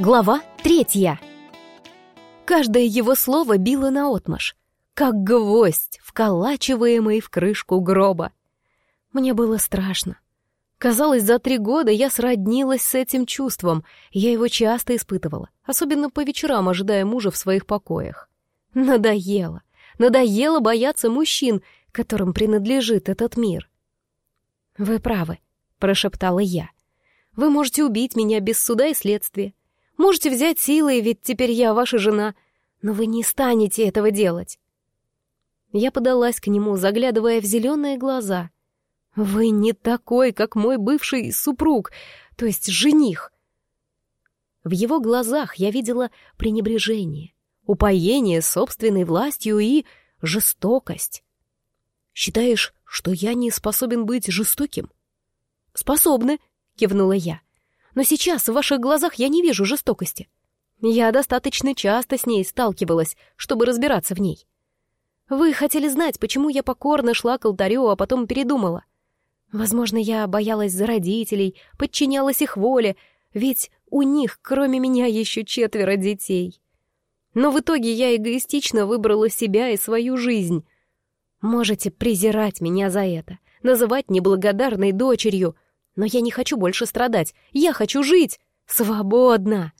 Глава третья. Каждое его слово било наотмашь, как гвоздь, вколачиваемый в крышку гроба. Мне было страшно. Казалось, за три года я сроднилась с этим чувством, я его часто испытывала, особенно по вечерам, ожидая мужа в своих покоях. Надоело, надоело бояться мужчин, которым принадлежит этот мир. «Вы правы», — прошептала я. «Вы можете убить меня без суда и следствия, Можете взять силой, ведь теперь я ваша жена, но вы не станете этого делать. Я подалась к нему, заглядывая в зеленые глаза. Вы не такой, как мой бывший супруг, то есть жених. В его глазах я видела пренебрежение, упоение собственной властью и жестокость. Считаешь, что я не способен быть жестоким? Способны, кивнула я но сейчас в ваших глазах я не вижу жестокости. Я достаточно часто с ней сталкивалась, чтобы разбираться в ней. Вы хотели знать, почему я покорно шла к алтарю, а потом передумала. Возможно, я боялась за родителей, подчинялась их воле, ведь у них, кроме меня, еще четверо детей. Но в итоге я эгоистично выбрала себя и свою жизнь. Можете презирать меня за это, называть неблагодарной дочерью — но я не хочу больше страдать. Я хочу жить. Свободно.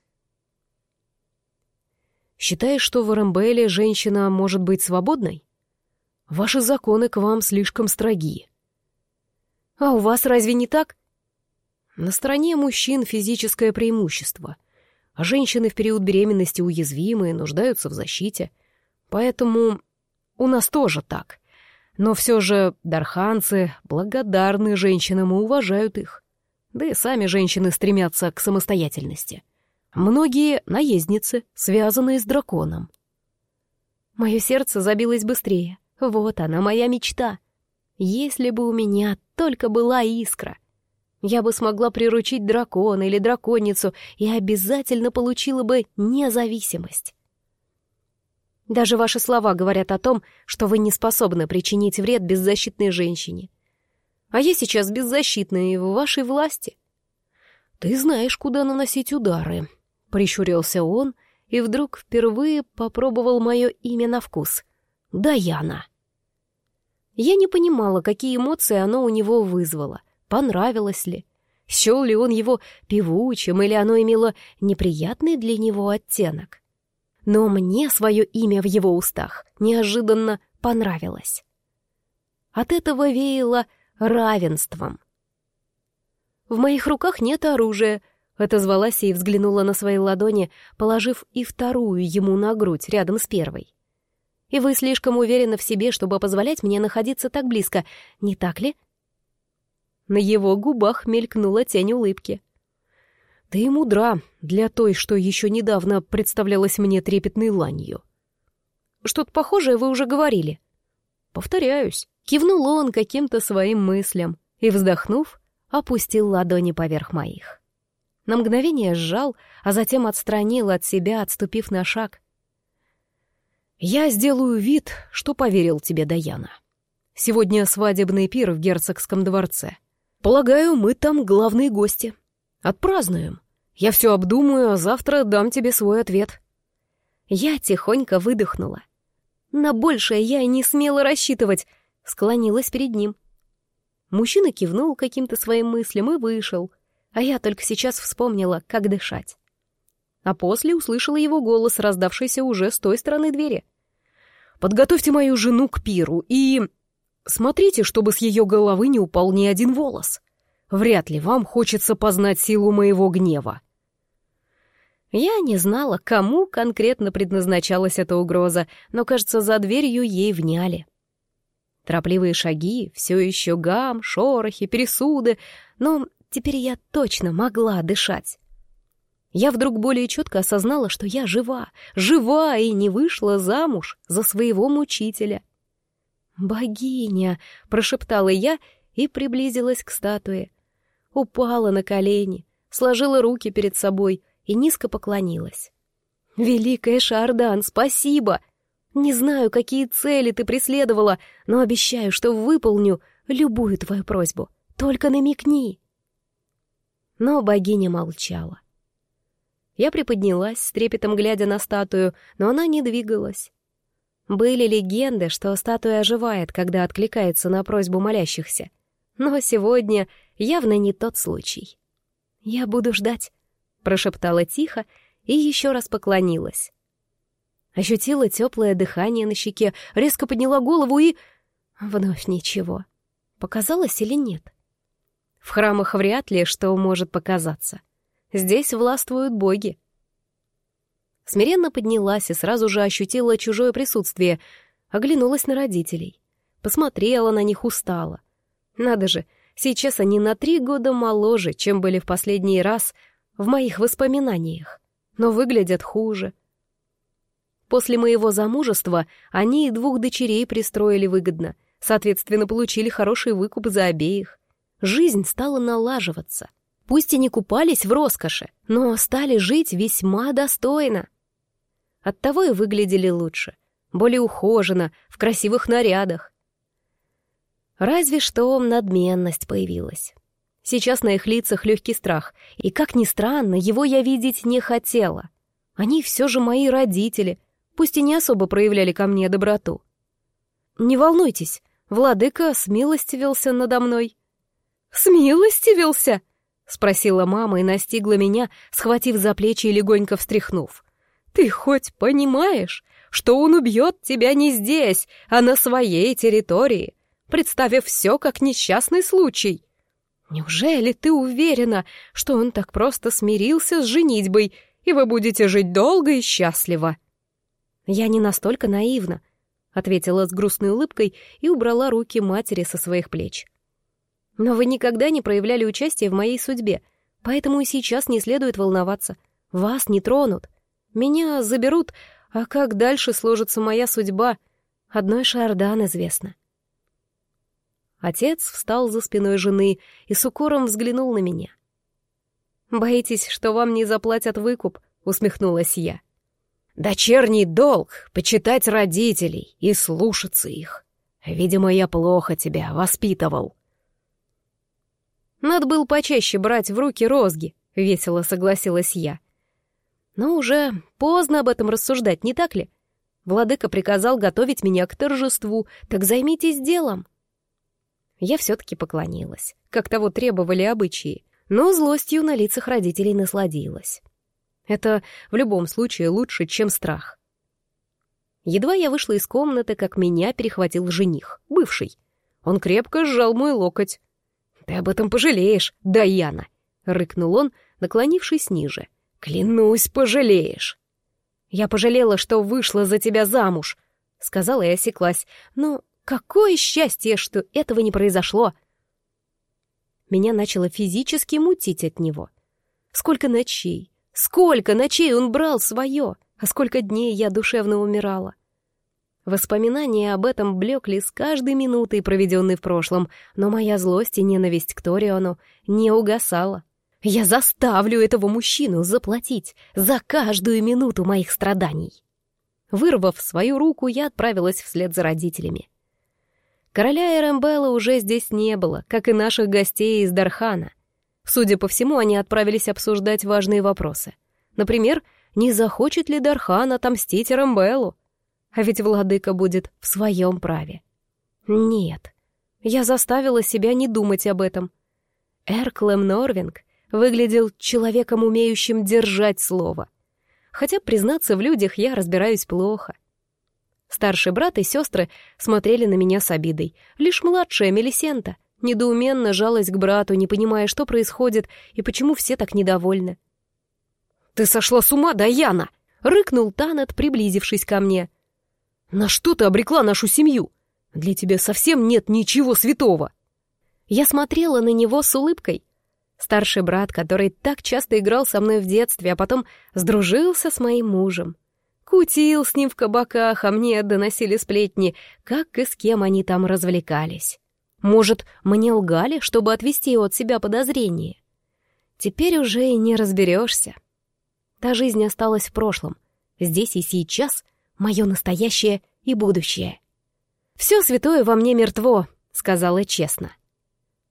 Считаешь, что в Арамбеле женщина может быть свободной? Ваши законы к вам слишком строги. А у вас разве не так? На стороне мужчин физическое преимущество, а женщины в период беременности уязвимы нуждаются в защите. Поэтому у нас тоже так. Но все же дарханцы благодарны женщинам и уважают их. Да и сами женщины стремятся к самостоятельности. Многие — наездницы, связанные с драконом. Мое сердце забилось быстрее. Вот она, моя мечта. Если бы у меня только была искра, я бы смогла приручить дракона или драконицу и обязательно получила бы независимость. Даже ваши слова говорят о том, что вы не способны причинить вред беззащитной женщине. А я сейчас беззащитная и в вашей власти. Ты знаешь, куда наносить удары, — прищурился он и вдруг впервые попробовал мое имя на вкус. Даяна. Я не понимала, какие эмоции оно у него вызвало, понравилось ли. Счел ли он его певучим, или оно имело неприятный для него оттенок но мне свое имя в его устах неожиданно понравилось. От этого веяло равенством. «В моих руках нет оружия», — отозвалась и взглянула на свои ладони, положив и вторую ему на грудь рядом с первой. «И вы слишком уверены в себе, чтобы позволять мне находиться так близко, не так ли?» На его губах мелькнула тень улыбки. Ты мудра для той, что еще недавно представлялась мне трепетной ланью. Что-то похожее вы уже говорили. Повторяюсь. Кивнул он каким-то своим мыслям и, вздохнув, опустил ладони поверх моих. На мгновение сжал, а затем отстранил от себя, отступив на шаг. «Я сделаю вид, что поверил тебе, Даяна. Сегодня свадебный пир в герцогском дворце. Полагаю, мы там главные гости. Отпразднуем. Я все обдумаю, а завтра дам тебе свой ответ». Я тихонько выдохнула. На большее я и не смела рассчитывать, склонилась перед ним. Мужчина кивнул каким-то своим мыслям и вышел, а я только сейчас вспомнила, как дышать. А после услышала его голос, раздавшийся уже с той стороны двери. «Подготовьте мою жену к пиру и... смотрите, чтобы с ее головы не упал ни один волос. Вряд ли вам хочется познать силу моего гнева». Я не знала, кому конкретно предназначалась эта угроза, но, кажется, за дверью ей вняли. Торопливые шаги, все еще гам, шорохи, пересуды, но теперь я точно могла дышать. Я вдруг более четко осознала, что я жива, жива и не вышла замуж за своего мучителя. «Богиня!» — прошептала я и приблизилась к статуе упала на колени, сложила руки перед собой и низко поклонилась. «Великая Шардан, спасибо! Не знаю, какие цели ты преследовала, но обещаю, что выполню любую твою просьбу. Только намекни!» Но богиня молчала. Я приподнялась, с трепетом глядя на статую, но она не двигалась. Были легенды, что статуя оживает, когда откликается на просьбу молящихся. Но сегодня явно не тот случай. «Я буду ждать», — прошептала тихо и еще раз поклонилась. Ощутила теплое дыхание на щеке, резко подняла голову и... Вновь ничего. Показалось или нет? В храмах вряд ли что может показаться. Здесь властвуют боги. Смиренно поднялась и сразу же ощутила чужое присутствие, оглянулась на родителей. Посмотрела на них устало. Надо же, сейчас они на три года моложе, чем были в последний раз в моих воспоминаниях, но выглядят хуже. После моего замужества они и двух дочерей пристроили выгодно, соответственно, получили хороший выкуп за обеих. Жизнь стала налаживаться. Пусть и не купались в роскоши, но стали жить весьма достойно. Оттого и выглядели лучше, более ухоженно, в красивых нарядах. Разве что надменность появилась. Сейчас на их лицах легкий страх, и, как ни странно, его я видеть не хотела. Они все же мои родители — пусть и не особо проявляли ко мне доброту. «Не волнуйтесь, владыка смилостивился надо мной». «Смилостивился?» — спросила мама и настигла меня, схватив за плечи и легонько встряхнув. «Ты хоть понимаешь, что он убьет тебя не здесь, а на своей территории, представив все как несчастный случай?» «Неужели ты уверена, что он так просто смирился с женитьбой, и вы будете жить долго и счастливо?» «Я не настолько наивна», — ответила с грустной улыбкой и убрала руки матери со своих плеч. «Но вы никогда не проявляли участие в моей судьбе, поэтому и сейчас не следует волноваться. Вас не тронут. Меня заберут, а как дальше сложится моя судьба, одной Шардан известно». Отец встал за спиной жены и с укором взглянул на меня. «Боитесь, что вам не заплатят выкуп?» — усмехнулась я. Дочерний долг — почитать родителей и слушаться их. Видимо, я плохо тебя воспитывал. Надо было почаще брать в руки розги, — весело согласилась я. Но уже поздно об этом рассуждать, не так ли? Владыка приказал готовить меня к торжеству, так займитесь делом. Я все-таки поклонилась, как того требовали обычаи, но злостью на лицах родителей насладилась. Это в любом случае лучше, чем страх. Едва я вышла из комнаты, как меня перехватил жених, бывший. Он крепко сжал мой локоть. «Ты об этом пожалеешь, Даяна!» — рыкнул он, наклонившись ниже. «Клянусь, пожалеешь!» «Я пожалела, что вышла за тебя замуж», — сказала и осеклась. «Но какое счастье, что этого не произошло!» Меня начало физически мутить от него. Сколько ночей, Сколько ночей он брал свое, а сколько дней я душевно умирала. Воспоминания об этом блекли с каждой минутой, проведенной в прошлом, но моя злость и ненависть к Ториону не угасала. Я заставлю этого мужчину заплатить за каждую минуту моих страданий. Вырвав свою руку, я отправилась вслед за родителями. Короля Эрембелла уже здесь не было, как и наших гостей из Дархана. Судя по всему, они отправились обсуждать важные вопросы. Например, не захочет ли Дархан отомстить Рамбеллу? А ведь владыка будет в своем праве. Нет, я заставила себя не думать об этом. Эрклем Норвинг выглядел человеком, умеющим держать слово. Хотя, признаться, в людях я разбираюсь плохо. Старший брат и сестры смотрели на меня с обидой. Лишь младшая Мелисента — Недоуменно жалась к брату, не понимая, что происходит и почему все так недовольны. «Ты сошла с ума, Даяна!» — рыкнул Танет, приблизившись ко мне. «На что ты обрекла нашу семью? Для тебя совсем нет ничего святого!» Я смотрела на него с улыбкой. Старший брат, который так часто играл со мной в детстве, а потом сдружился с моим мужем. Кутил с ним в кабаках, а мне доносили сплетни, как и с кем они там развлекались. Может, мне лгали, чтобы отвести от себя подозрения? Теперь уже и не разберешься. Та жизнь осталась в прошлом. Здесь и сейчас мое настоящее и будущее. «Все святое во мне мертво», — сказала честно.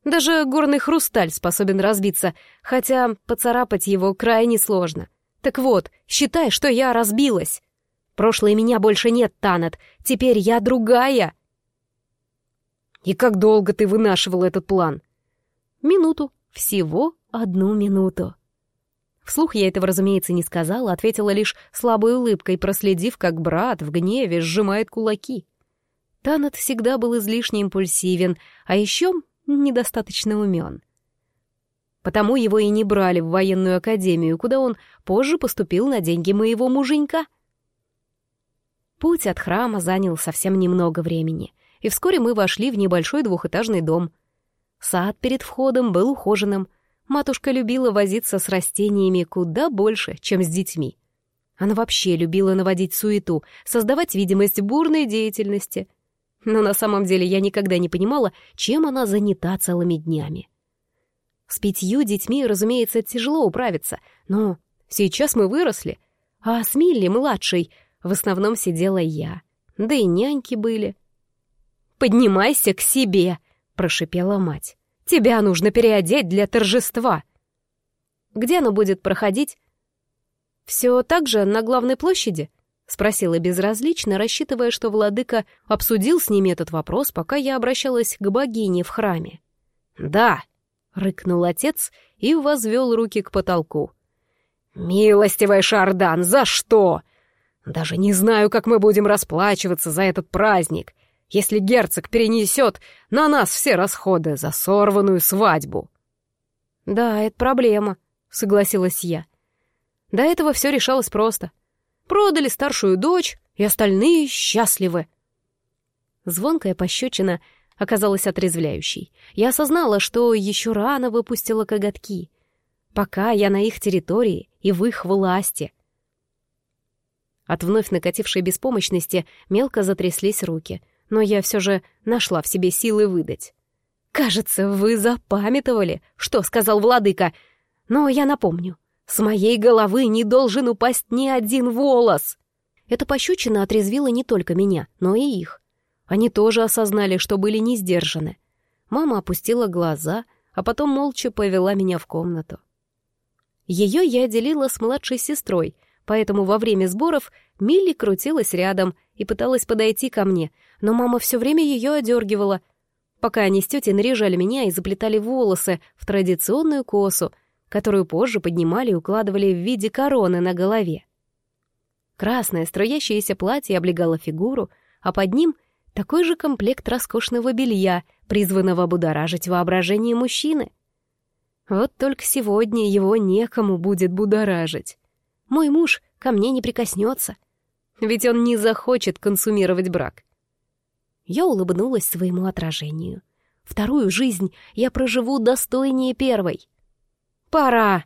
Даже горный хрусталь способен разбиться, хотя поцарапать его крайне сложно. Так вот, считай, что я разбилась. Прошлой меня больше нет, Танет, теперь я другая. И как долго ты вынашивал этот план? Минуту, всего одну минуту. Вслух я этого, разумеется, не сказала, ответила лишь слабой улыбкой, проследив, как брат в гневе сжимает кулаки. Танат всегда был излишне импульсивен, а еще недостаточно умен. Потому его и не брали в военную академию, куда он позже поступил на деньги моего муженька. Путь от храма занял совсем немного времени, и вскоре мы вошли в небольшой двухэтажный дом. Сад перед входом был ухоженным. Матушка любила возиться с растениями куда больше, чем с детьми. Она вообще любила наводить суету, создавать видимость бурной деятельности — но на самом деле я никогда не понимала, чем она занята целыми днями. С пятью детьми, разумеется, тяжело управиться, но сейчас мы выросли, а с Милли, младшей, в основном сидела я, да и няньки были. «Поднимайся к себе!» — прошипела мать. «Тебя нужно переодеть для торжества!» «Где оно будет проходить?» «Все так же на главной площади?» — спросила безразлично, рассчитывая, что владыка обсудил с ними этот вопрос, пока я обращалась к богине в храме. «Да», — рыкнул отец и возвел руки к потолку. «Милостивый Шардан, за что? Даже не знаю, как мы будем расплачиваться за этот праздник, если герцог перенесет на нас все расходы за сорванную свадьбу». «Да, это проблема», — согласилась я. До этого все решалось просто. Продали старшую дочь, и остальные счастливы. Звонкая пощечина оказалась отрезвляющей. Я осознала, что еще рано выпустила коготки. Пока я на их территории и в их власти. От вновь накатившей беспомощности мелко затряслись руки, но я все же нашла в себе силы выдать. «Кажется, вы запамятовали, что сказал владыка, но я напомню. С моей головы не должен упасть ни один волос. Эта пощечина отрезвила не только меня, но и их. Они тоже осознали, что были не сдержаны. Мама опустила глаза, а потом молча повела меня в комнату. Ее я делила с младшей сестрой, поэтому во время сборов Милли крутилась рядом и пыталась подойти ко мне, но мама все время ее одергивала, пока они с тетей наряжали меня и заплетали волосы в традиционную косу, которую позже поднимали и укладывали в виде короны на голове. Красное струящееся платье облегало фигуру, а под ним такой же комплект роскошного белья, призванного будоражить воображение мужчины. Вот только сегодня его некому будет будоражить. Мой муж ко мне не прикоснется, ведь он не захочет консумировать брак. Я улыбнулась своему отражению. Вторую жизнь я проживу достойнее первой — «Пора!»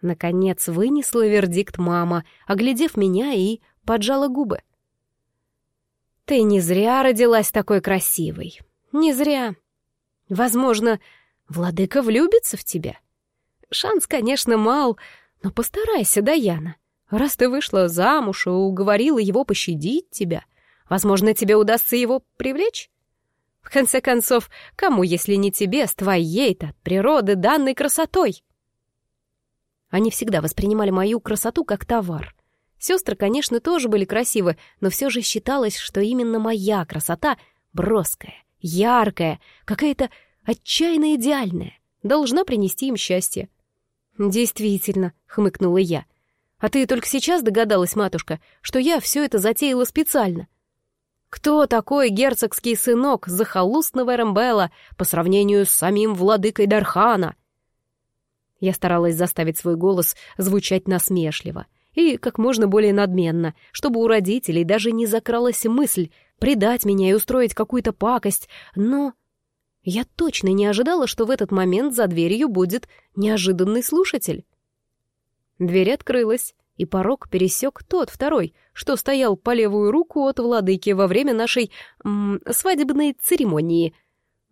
Наконец вынесла вердикт мама, оглядев меня и поджала губы. «Ты не зря родилась такой красивой. Не зря. Возможно, владыка влюбится в тебя. Шанс, конечно, мал, но постарайся, Даяна. Раз ты вышла замуж и уговорила его пощадить тебя, возможно, тебе удастся его привлечь? В конце концов, кому, если не тебе, с твоей-то природы данной красотой?» Они всегда воспринимали мою красоту как товар. Сестры, конечно, тоже были красивы, но все же считалось, что именно моя красота броская, яркая, какая-то отчаянно идеальная, должна принести им счастье. «Действительно», — хмыкнула я. «А ты только сейчас догадалась, матушка, что я все это затеяла специально?» Кто такой герцогский сынок захолустного Рамбелла по сравнению с самим владыкой Дархана? Я старалась заставить свой голос звучать насмешливо и как можно более надменно, чтобы у родителей даже не закралась мысль предать меня и устроить какую-то пакость, но... Я точно не ожидала, что в этот момент за дверью будет неожиданный слушатель. Дверь открылась, и порог пересек тот второй, что стоял по левую руку от владыки во время нашей м, свадебной церемонии.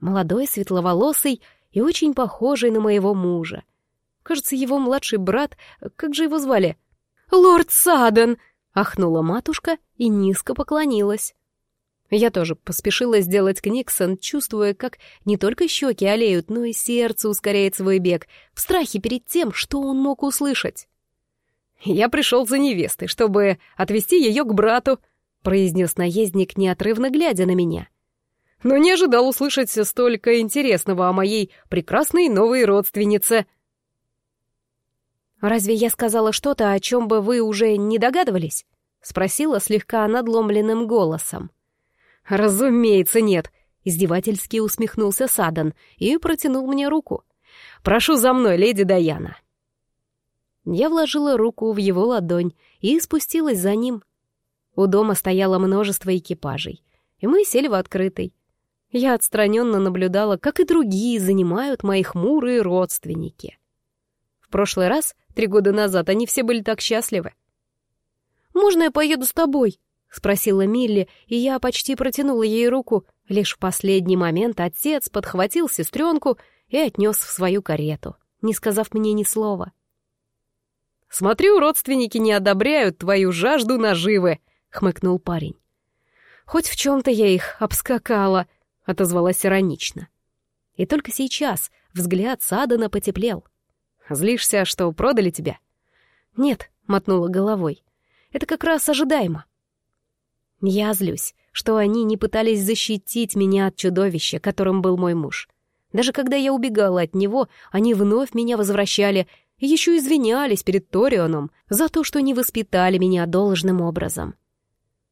Молодой, светловолосый и очень похожий на моего мужа — Кажется, его младший брат... Как же его звали? «Лорд Саден!» — ахнула матушка и низко поклонилась. Я тоже поспешила сделать Книксон, чувствуя, как не только щеки олеют, но и сердце ускоряет свой бег, в страхе перед тем, что он мог услышать. «Я пришел за невестой, чтобы отвезти ее к брату», — произнес наездник, неотрывно глядя на меня. «Но не ожидал услышать столько интересного о моей прекрасной новой родственнице». «Разве я сказала что-то, о чем бы вы уже не догадывались?» — спросила слегка надломленным голосом. «Разумеется, нет», — издевательски усмехнулся Садан и протянул мне руку. «Прошу за мной, леди Даяна». Я вложила руку в его ладонь и спустилась за ним. У дома стояло множество экипажей, и мы сели в открытый. Я отстраненно наблюдала, как и другие занимают мои хмурые родственники. В прошлый раз, три года назад, они все были так счастливы. «Можно я поеду с тобой?» — спросила Милли, и я почти протянула ей руку. Лишь в последний момент отец подхватил сестренку и отнес в свою карету, не сказав мне ни слова. «Смотрю, родственники не одобряют твою жажду наживы», — хмыкнул парень. «Хоть в чем-то я их обскакала», — отозвалась иронично. И только сейчас взгляд Садана потеплел. «Злишься, что продали тебя?» «Нет», — мотнула головой. «Это как раз ожидаемо». Я злюсь, что они не пытались защитить меня от чудовища, которым был мой муж. Даже когда я убегала от него, они вновь меня возвращали и еще извинялись перед Торионом за то, что не воспитали меня должным образом.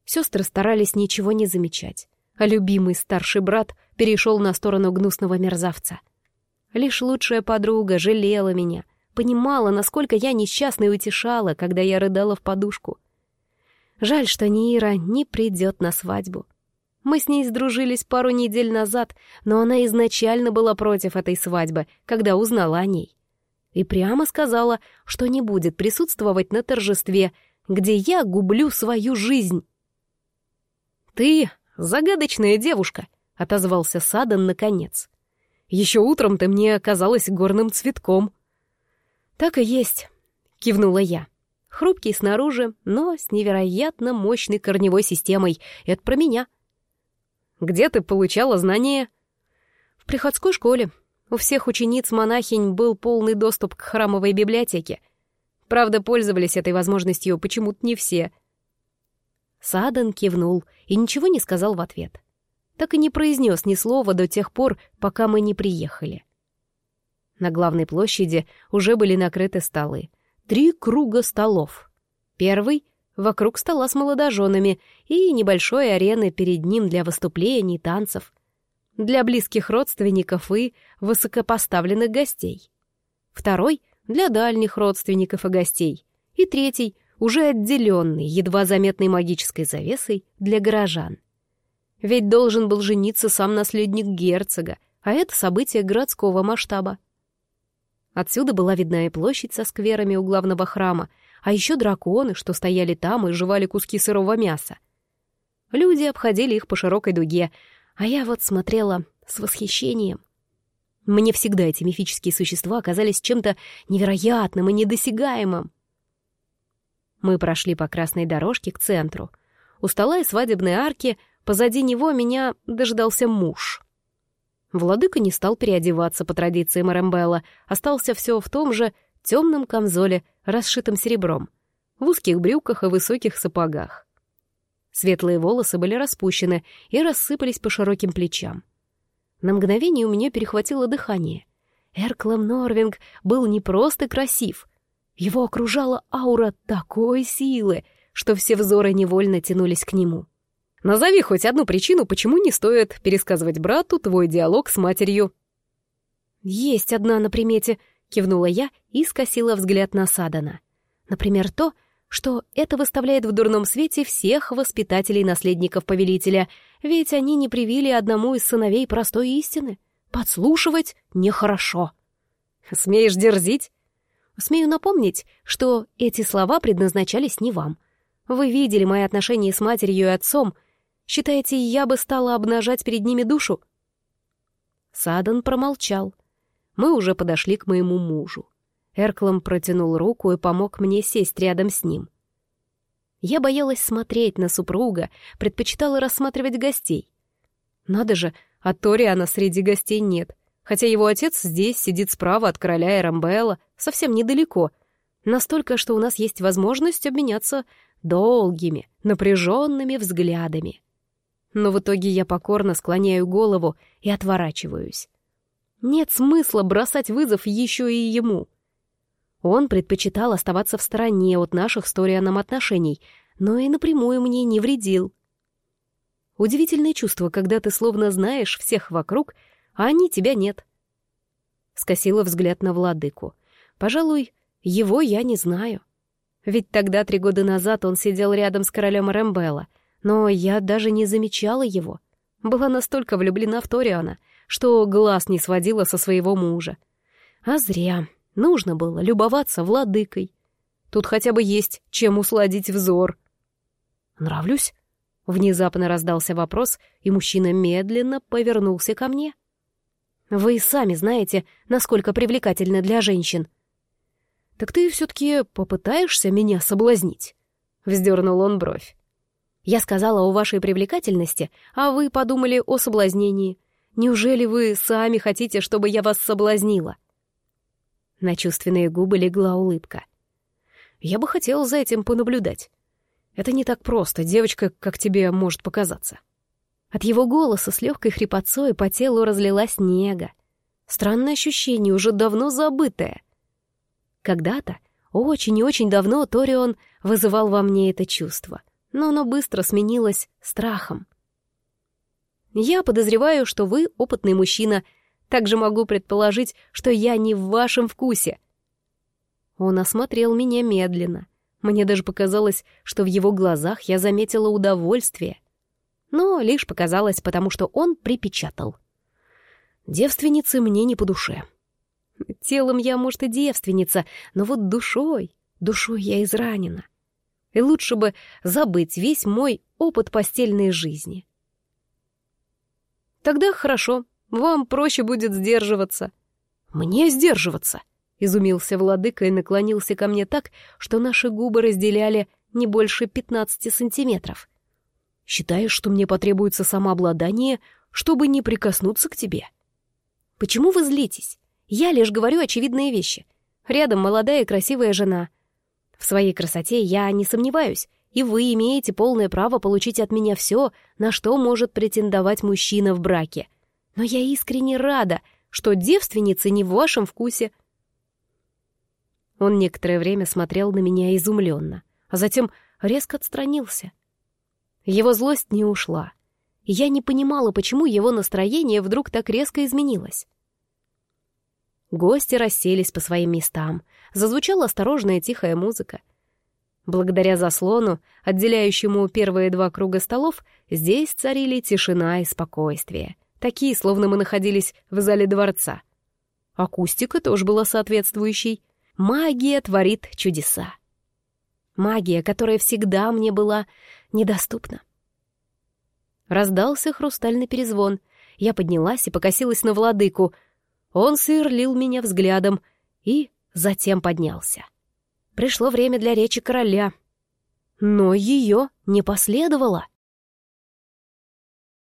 Сестры старались ничего не замечать, а любимый старший брат перешел на сторону гнусного мерзавца. Лишь лучшая подруга жалела меня, понимала, насколько я несчастна и утешала, когда я рыдала в подушку. Жаль, что Нира не придет на свадьбу. Мы с ней сдружились пару недель назад, но она изначально была против этой свадьбы, когда узнала о ней и прямо сказала, что не будет присутствовать на торжестве, где я гублю свою жизнь. «Ты загадочная девушка», — отозвался Садан наконец. «Еще утром ты мне оказалась горным цветком». «Так и есть», — кивнула я. «Хрупкий снаружи, но с невероятно мощной корневой системой. Это про меня». «Где ты получала знания?» «В приходской школе», у всех учениц-монахинь был полный доступ к храмовой библиотеке. Правда, пользовались этой возможностью почему-то не все. Садан кивнул и ничего не сказал в ответ. Так и не произнес ни слова до тех пор, пока мы не приехали. На главной площади уже были накрыты столы. Три круга столов. Первый — вокруг стола с молодоженами и небольшой арены перед ним для выступлений, танцев — для близких родственников и высокопоставленных гостей. Второй — для дальних родственников и гостей. И третий — уже отделенный, едва заметной магической завесой для горожан. Ведь должен был жениться сам наследник герцога, а это событие городского масштаба. Отсюда была видна и площадь со скверами у главного храма, а еще драконы, что стояли там и жевали куски сырого мяса. Люди обходили их по широкой дуге, а я вот смотрела с восхищением. Мне всегда эти мифические существа казались чем-то невероятным и недосягаемым. Мы прошли по красной дорожке к центру. У стола и свадебной арки позади него меня дождался муж. Владыка не стал переодеваться по традиции Марамбелла, остался все в том же темном камзоле, расшитом серебром, в узких брюках и высоких сапогах. Светлые волосы были распущены и рассыпались по широким плечам. На мгновение у меня перехватило дыхание. Эрклам Норвинг был не просто красив. Его окружала аура такой силы, что все взоры невольно тянулись к нему. «Назови хоть одну причину, почему не стоит пересказывать брату твой диалог с матерью». «Есть одна на примете», — кивнула я и скосила взгляд на Садана. «Например, то, что это выставляет в дурном свете всех воспитателей наследников повелителя, ведь они не привили одному из сыновей простой истины. Подслушивать нехорошо. Смеешь дерзить? Смею напомнить, что эти слова предназначались не вам. Вы видели мои отношения с матерью и отцом. Считаете, я бы стала обнажать перед ними душу? Садан промолчал. Мы уже подошли к моему мужу. Эрклом протянул руку и помог мне сесть рядом с ним. Я боялась смотреть на супруга, предпочитала рассматривать гостей. Надо же, а Ториана среди гостей нет, хотя его отец здесь сидит справа от короля Эрамбелла, совсем недалеко. Настолько, что у нас есть возможность обменяться долгими, напряженными взглядами. Но в итоге я покорно склоняю голову и отворачиваюсь. Нет смысла бросать вызов еще и ему. Он предпочитал оставаться в стороне от наших с Торианом отношений, но и напрямую мне не вредил. Удивительное чувство, когда ты словно знаешь всех вокруг, а они тебя нет. Скосила взгляд на владыку. Пожалуй, его я не знаю. Ведь тогда, три года назад, он сидел рядом с королем Рэмбелла, но я даже не замечала его. Была настолько влюблена в Ториана, что глаз не сводила со своего мужа. А зря. Нужно было любоваться владыкой. Тут хотя бы есть чем усладить взор. «Нравлюсь?» Внезапно раздался вопрос, и мужчина медленно повернулся ко мне. «Вы сами знаете, насколько привлекательны для женщин», «Так ты все-таки попытаешься меня соблазнить?» — вздернул он бровь. «Я сказала о вашей привлекательности, а вы подумали о соблазнении. Неужели вы сами хотите, чтобы я вас соблазнила?» На чувственные губы легла улыбка. «Я бы хотел за этим понаблюдать. Это не так просто, девочка, как тебе может показаться». От его голоса с легкой хрипотцой по телу разлилась нега. Странное ощущение, уже давно забытое. Когда-то, очень и очень давно, Торион вызывал во мне это чувство, но оно быстро сменилось страхом. Я подозреваю, что вы опытный мужчина, также могу предположить, что я не в вашем вкусе. Он осмотрел меня медленно. Мне даже показалось, что в его глазах я заметила удовольствие. Но лишь показалось, потому что он припечатал. Девственницы мне не по душе. Телом я, может, и девственница, но вот душой, душой я изранена. И лучше бы забыть весь мой опыт постельной жизни. Тогда хорошо, вам проще будет сдерживаться. Мне сдерживаться? Изумился владыка и наклонился ко мне так, что наши губы разделяли не больше пятнадцати сантиметров. Считаешь, что мне потребуется самообладание, чтобы не прикоснуться к тебе? Почему вы злитесь? Я лишь говорю очевидные вещи. Рядом молодая и красивая жена. В своей красоте я не сомневаюсь, и вы имеете полное право получить от меня все, на что может претендовать мужчина в браке. Но я искренне рада, что девственницы не в вашем вкусе. Он некоторое время смотрел на меня изумленно, а затем резко отстранился. Его злость не ушла, я не понимала, почему его настроение вдруг так резко изменилось. Гости расселись по своим местам. Зазвучала осторожная тихая музыка. Благодаря заслону, отделяющему первые два круга столов, здесь царили тишина и спокойствие. Такие, словно мы находились в зале дворца. Акустика тоже была соответствующей. Магия творит чудеса. Магия, которая всегда мне была недоступна. Раздался хрустальный перезвон. Я поднялась и покосилась на владыку — он сверлил меня взглядом и затем поднялся. Пришло время для речи короля. Но ее не последовало.